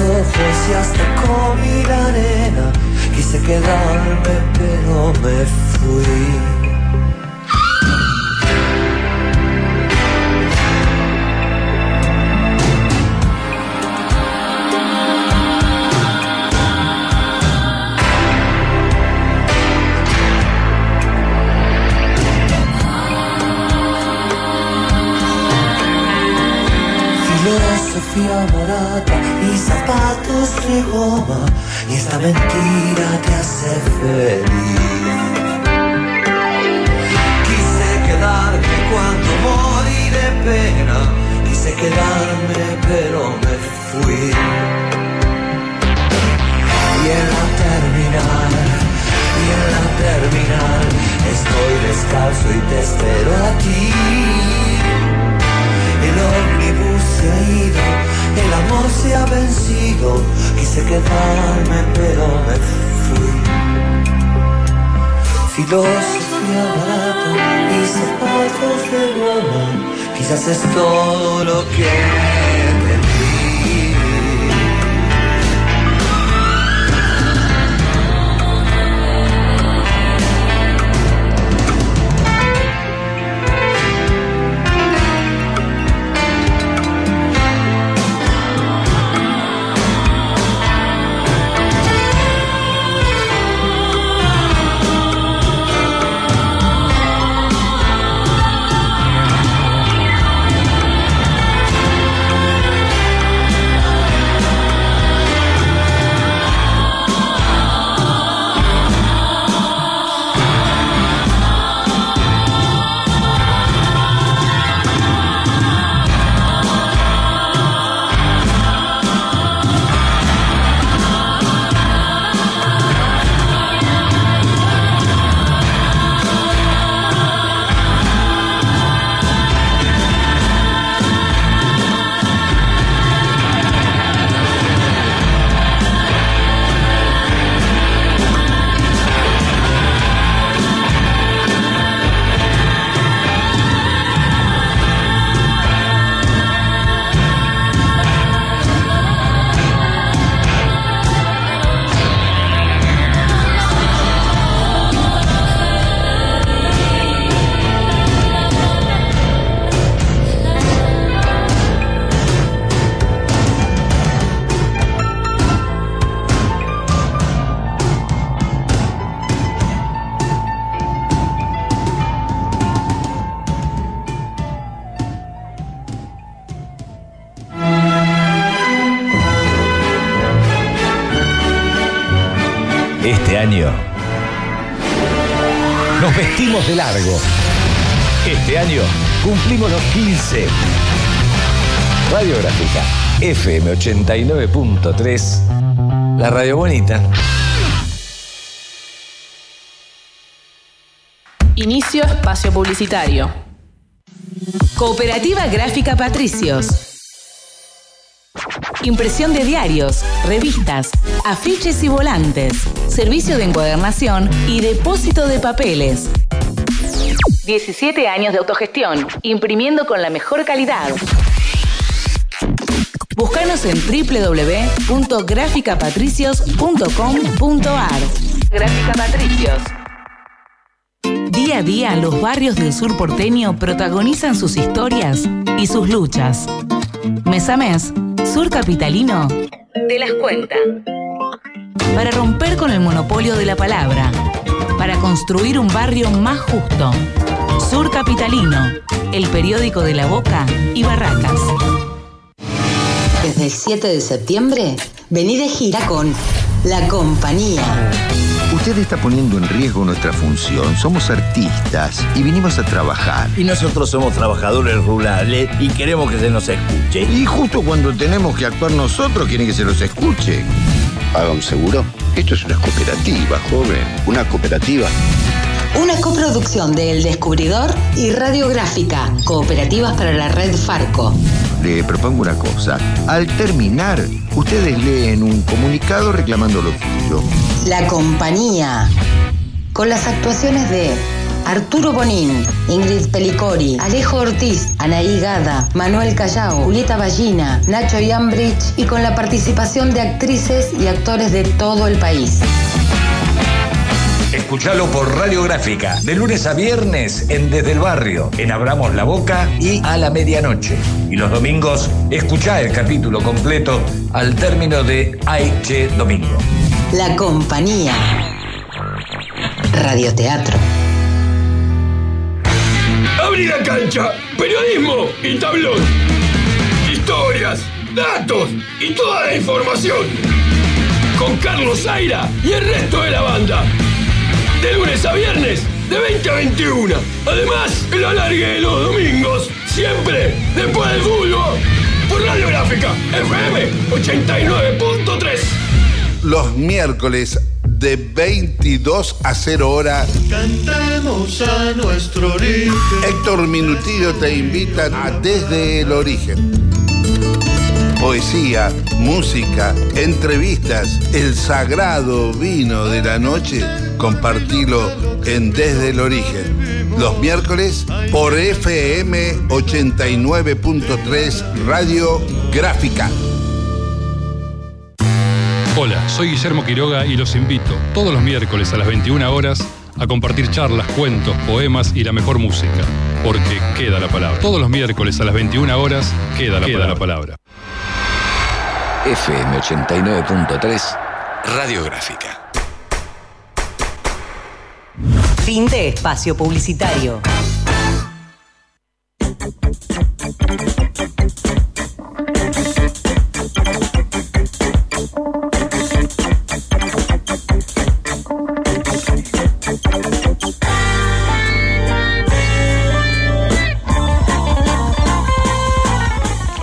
ojos y hasta comí la arena. Quise quedarme, pero me fui. Filosofía barata y zapatos de goma y esta mentira te hace feliz. Quise quedarme cuando morí de pena, quise quedarme pero me fui. Y en la terminal, y en la terminal, estoy descalzo y te espero a ti. Vencido. Quise quedarme, pero me fui. Filosofía barata y zapatos de goma, quizás es todo lo que Este año nos vestimos de largo. Este año cumplimos los 15. Radiográfica FM 89.3. La radio bonita. Inicio espacio publicitario. Cooperativa Gráfica Patricios. Impresión de diarios, revistas, afiches y volantes. Servicio de encuadernación y depósito de papeles. 17 años de autogestión, imprimiendo con la mejor calidad. Búscanos en www.graficapatricios.com.ar. Gráfica Patricios. Día a día, los barrios del sur porteño protagonizan sus historias y sus luchas. Mes a mes, Sur Capitalino te las cuenta. Para romper con el monopolio de la palabra, para construir un barrio más justo. Sur Capitalino, el periódico de La Boca y Barracas. Desde el 7 de septiembre, vení de gira con La Compañía. Usted está poniendo en riesgo nuestra función. Somos artistas y vinimos a trabajar. Y nosotros somos trabajadores rurales y queremos que se nos escuche. Y justo cuando tenemos que actuar nosotros, quieren que se los escuche. Haga un seguro. Esto es una cooperativa, joven. Una cooperativa. Una coproducción de El Descubridor y Radiográfica, cooperativas para la red Farco. Propongo una cosa. Al terminar, ustedes leen un comunicado reclamando lo suyo. La Compañía. Con las actuaciones de Arturo Bonín, Ingrid Pelicori, Alejo Ortiz, Anaí Gada, Manuel Callao, Julieta Ballina, Nacho Yambridge y con la participación de actrices y actores de todo el país. Escuchalo por Radiográfica, de lunes a viernes en Desde el Barrio, en Abramos la Boca y a la medianoche. Y los domingos, escuchá el capítulo completo al término de Aiche Domingo. La compañía. Radioteatro. Abrí la cancha, periodismo y tablón. Historias, datos y toda la información. Con Carlos Zaira y el resto de la banda. De lunes a viernes, de 20 a 21. Además, el alargue de los domingos, siempre después del fútbol. Por Radiográfica, FM 89.3. Los miércoles de 22 a 0 hora. Cantemos a nuestro origen. Héctor Minutillo te invita a Desde el Origen. Poesía, música, entrevistas, el sagrado vino de la noche, compartilo en Desde el Origen. Los miércoles por FM 89.3 Radio Gráfica. Hola, soy Guillermo Quiroga y los invito todos los miércoles a las 21 horas a compartir charlas, cuentos, poemas y la mejor música. Porque queda la palabra. Todos los miércoles a las 21 horas queda la, queda la palabra. FM 89.3 Radiográfica. Fin de espacio publicitario.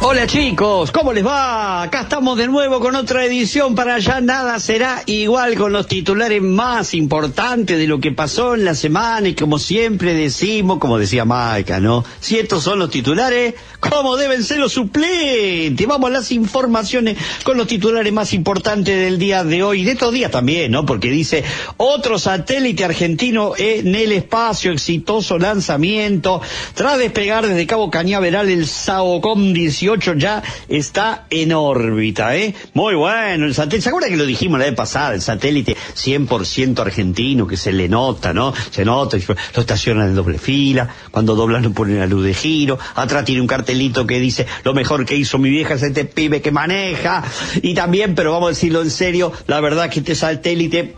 Hola chicos, ¿cómo les va? Acá estamos de nuevo con otra edición para allá nada será igual con los titulares más importantes de lo que pasó en la semana y como siempre decimos, como decía Maika, ¿no? Si estos son los titulares, ¿cómo deben ser los suplentes? Vamos a las informaciones con los titulares más importantes del día de hoy, de estos días también, ¿no? Porque dice, otro satélite argentino en el espacio, exitoso lanzamiento, tras despegar desde Cabo Cañaveral el SAOCOM 18 ya está en órbita, ¿eh? Muy bueno, el satélite, ¿se acuerda que lo dijimos la vez pasada? El satélite 100% argentino, que se le nota, ¿no? Se nota, lo estacionan en doble fila, cuando doblan lo ponen la luz de giro, atrás tiene un cartelito que dice, lo mejor que hizo mi vieja es este pibe que maneja, y también, pero vamos a decirlo en serio, la verdad que este satélite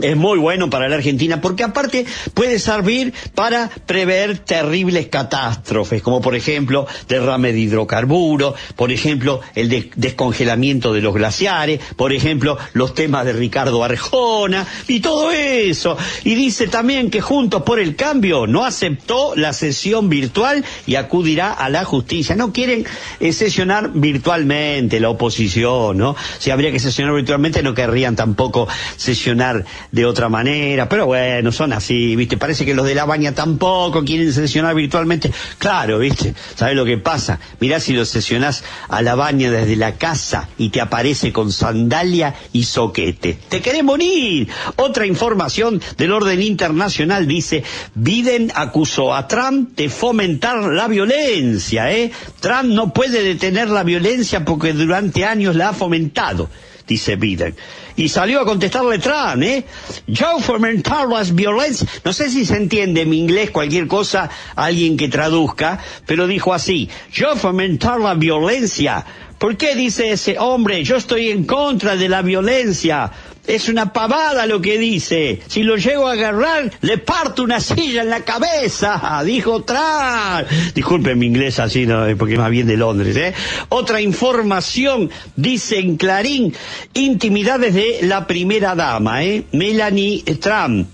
es muy bueno para la Argentina porque aparte puede servir para prever terribles catástrofes, como por ejemplo derrame de hidrocarburos, por ejemplo el descongelamiento de los glaciares, por ejemplo los temas de Ricardo Arjona y todo eso. Y dice también que Juntos por el Cambio no aceptó la sesión virtual y acudirá a la justicia. No quieren eh, sesionar virtualmente la oposición, ¿no? Si habría que sesionar virtualmente no querrían tampoco sesionar de otra manera, pero bueno, son así, ¿viste? Parece que los de la baña tampoco quieren sesionar virtualmente. Claro, ¿viste? ¿Sabes lo que pasa? Mirá si lo sesionás a la baña desde la casa y te aparece con sandalia y soquete. ¡Te querés morir! Otra información del orden internacional dice, Biden acusó a Trump de fomentar la violencia, ¿eh? Trump no puede detener la violencia porque durante años la ha fomentado, dice Biden y salió a contestarle Trump, ¿eh? Yo fomentar las violencias. No sé si se entiende en mi inglés cualquier cosa, alguien que traduzca, pero dijo así, yo fomentar la violencia. ¿Por qué dice ese hombre? Yo estoy en contra de la violencia. Es una pavada lo que dice. Si lo llego a agarrar, le parto una silla en la cabeza, dijo Trump. Disculpen mi inglés así, no, porque más bien de Londres, ¿eh? Otra información, dice en Clarín, intimidades de la primera dama, ¿eh? Melanie Trump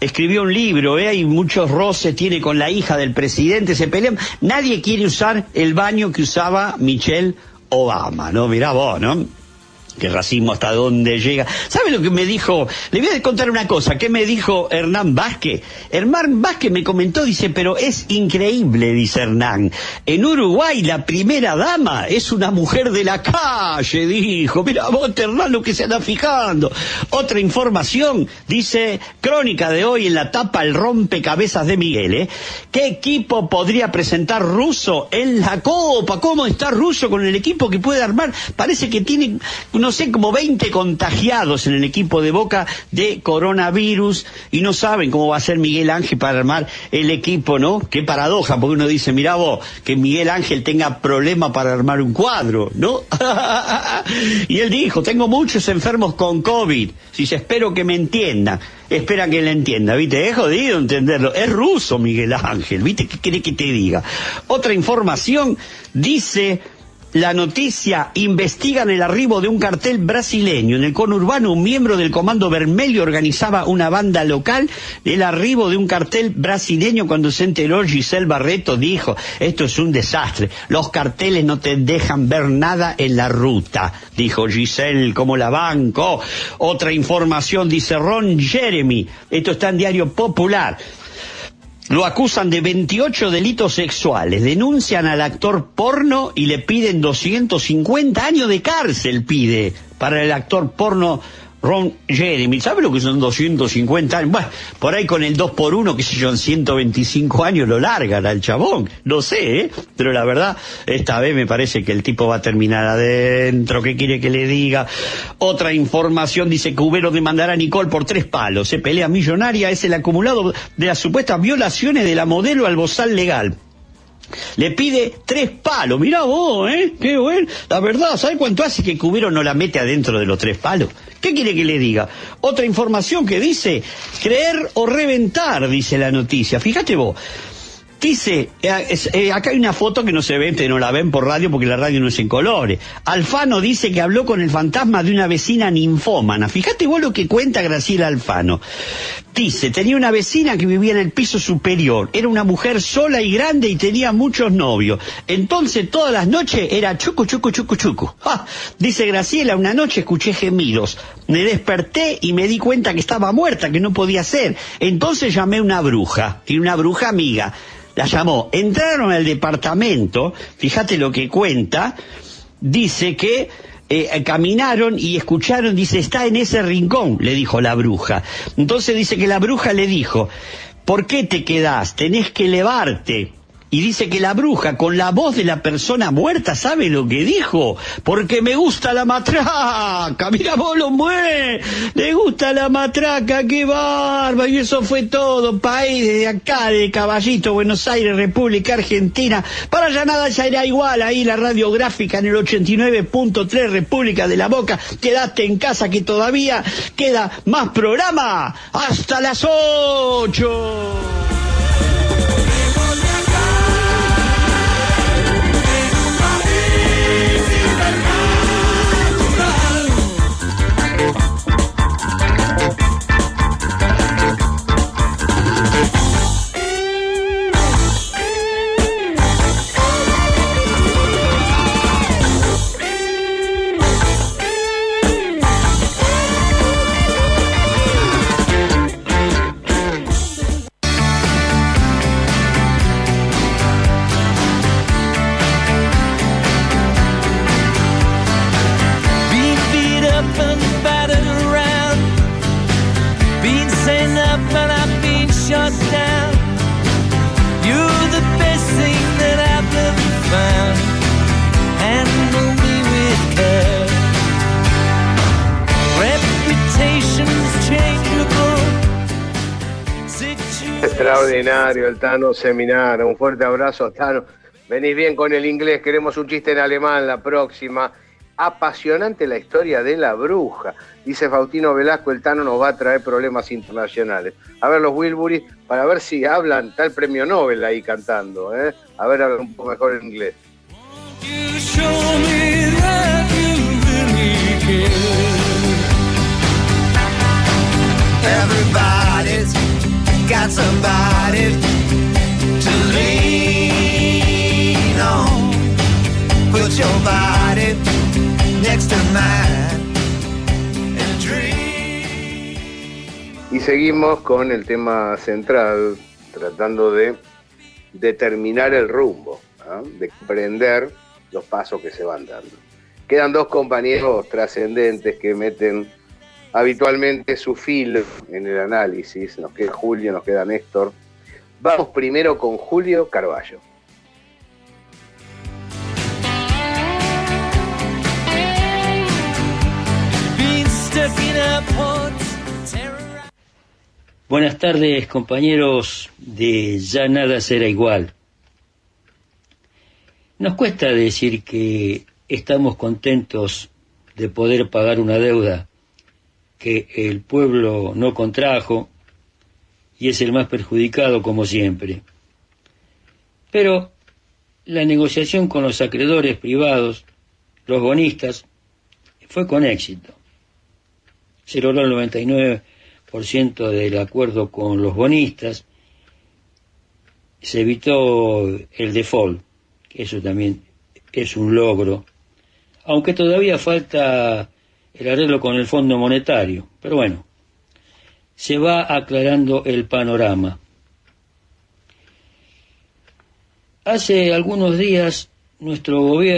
escribió un libro, ¿eh? hay muchos roces, tiene con la hija del presidente, se pelean. Nadie quiere usar el baño que usaba Michelle Obama, ¿no? Mirá vos, ¿no? Que racismo hasta dónde llega. ¿Sabe lo que me dijo? Le voy a contar una cosa. ¿Qué me dijo Hernán Vázquez? Hernán Vázquez me comentó, dice, pero es increíble, dice Hernán. En Uruguay la primera dama es una mujer de la calle, dijo. Mira vos, Hernán, lo que se anda fijando. Otra información, dice, crónica de hoy en la tapa El rompecabezas de Miguel, ¿eh? ¿Qué equipo podría presentar Russo en la Copa? ¿Cómo está Russo con el equipo que puede armar? Parece que tiene sé, como 20 contagiados en el equipo de Boca de coronavirus y no saben cómo va a ser Miguel Ángel para armar el equipo, ¿no? Qué paradoja, porque uno dice, mira vos, que Miguel Ángel tenga problema para armar un cuadro, ¿no? y él dijo, tengo muchos enfermos con COVID, si se espero que me entiendan. Espera que le entienda, ¿viste? Es jodido entenderlo. Es ruso Miguel Ángel, ¿viste? ¿Qué quiere que te diga? Otra información dice la noticia, investigan el arribo de un cartel brasileño. En el conurbano, un miembro del Comando Vermelho organizaba una banda local. El arribo de un cartel brasileño, cuando se enteró Giselle Barreto, dijo, esto es un desastre. Los carteles no te dejan ver nada en la ruta. Dijo Giselle, como la banco. Otra información, dice Ron Jeremy. Esto está en Diario Popular. Lo acusan de 28 delitos sexuales, denuncian al actor porno y le piden 250 años de cárcel, pide, para el actor porno Ron Jeremy. ¿Sabe lo que son 250 años? Bueno, por ahí con el 2 por 1 que sé yo, en 125 años lo largan al chabón. No sé, ¿eh? Pero la verdad, esta vez me parece que el tipo va a terminar adentro. ¿Qué quiere que le diga? Otra información dice que Ubero demandará a Nicole por tres palos. Se pelea millonaria, es el acumulado de las supuestas violaciones de la modelo al bozal legal. Le pide tres palos. Mirá vos, ¿eh? Qué bueno. La verdad, ¿sabe cuánto hace que Cubero no la mete adentro de los tres palos? ¿Qué quiere que le diga? Otra información que dice, creer o reventar, dice la noticia. Fíjate vos. Dice, eh, eh, acá hay una foto que no se ve, no la ven por radio porque la radio no es en colores. Alfano dice que habló con el fantasma de una vecina ninfómana. Fíjate vos lo que cuenta Graciela Alfano. Dice, tenía una vecina que vivía en el piso superior. Era una mujer sola y grande y tenía muchos novios. Entonces todas las noches era chucu, chucu, chucu, chucu. Dice Graciela, una noche escuché gemidos. Me desperté y me di cuenta que estaba muerta, que no podía ser. Entonces llamé a una bruja, y una bruja amiga. La llamó. Entraron al departamento, fíjate lo que cuenta, dice que eh, caminaron y escucharon, dice, está en ese rincón, le dijo la bruja. Entonces dice que la bruja le dijo, ¿por qué te quedás? Tenés que elevarte. Y dice que la bruja, con la voz de la persona muerta, ¿sabe lo que dijo? Porque me gusta la matraca. Mira vos lo. Le gusta la matraca, qué barba. Y eso fue todo. País de acá, de Caballito, Buenos Aires, República Argentina. Para allá nada ya era igual. Ahí la radiográfica en el 89.3, República de la Boca. Quedaste en casa que todavía queda más programa. Hasta las 8. Extraordinario el Tano Seminar. Un fuerte abrazo, Tano. Venís bien con el inglés, queremos un chiste en alemán la próxima. Apasionante la historia de la bruja. Dice Faustino Velasco, el Tano nos va a traer problemas internacionales. A ver los Wilbury, para ver si hablan tal premio Nobel ahí cantando. ¿eh? A ver, hablan un poco mejor en inglés. Y seguimos con el tema central, tratando de determinar el rumbo, ¿ah? de comprender los pasos que se van dando. Quedan dos compañeros trascendentes que meten habitualmente su filo en el análisis. Nos queda Julio, nos queda Néstor. Vamos primero con Julio Carballo. Buenas tardes compañeros de Ya nada será igual. Nos cuesta decir que estamos contentos de poder pagar una deuda que el pueblo no contrajo y es el más perjudicado como siempre. Pero la negociación con los acreedores privados, los bonistas, fue con éxito. Se logró el 99% del acuerdo con los bonistas, se evitó el default, que eso también es un logro, aunque todavía falta el arreglo con el Fondo Monetario. Pero bueno, se va aclarando el panorama. Hace algunos días nuestro gobierno